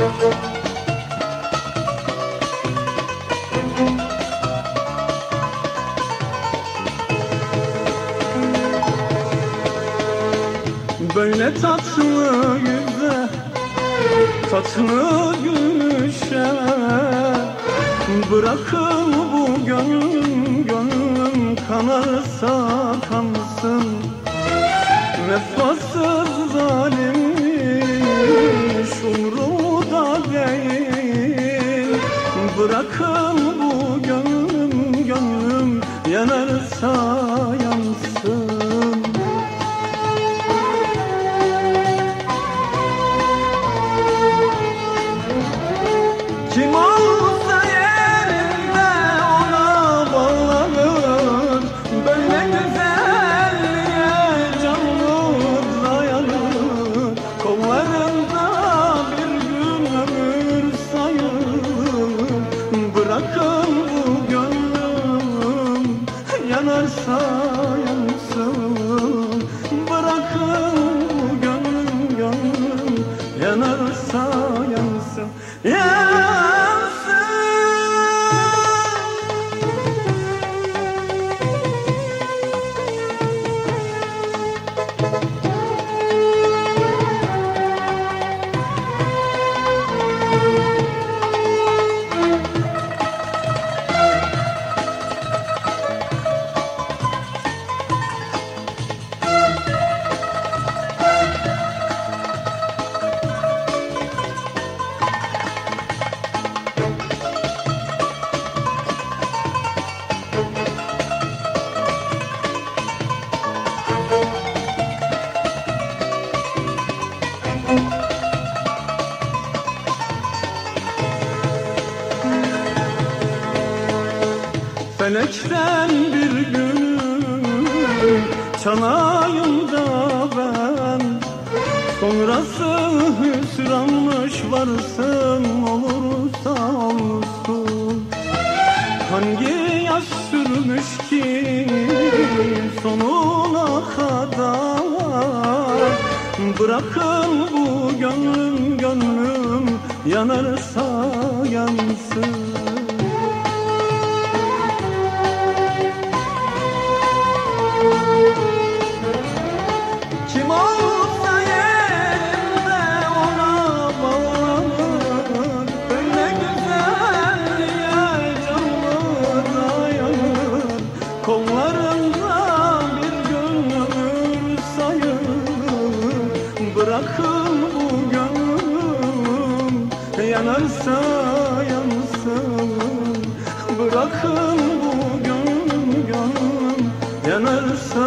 Böyle tatlı yüze Tatlı gülüşe Bırakın bu gönlüm Gönlüm kanarsa kanar Bırakın bu gönlüm Gönlüm yanarsa yanarsa yansın Bırakın gönlüm gönlüm yanarsa yansın Yansın Felekten bir gün çalayım da ben Sonrası hüsranmış varsın olursa olsun. Hangi yaş sürmüş ki sonuna kadar? Bırakın bu gönlüm gönlüm yanarsa yansın Kollarında bir ömür sayılır. Bırakın bu gönlüm yanarsa yansın. Bırakın bu gönlüm yanarsa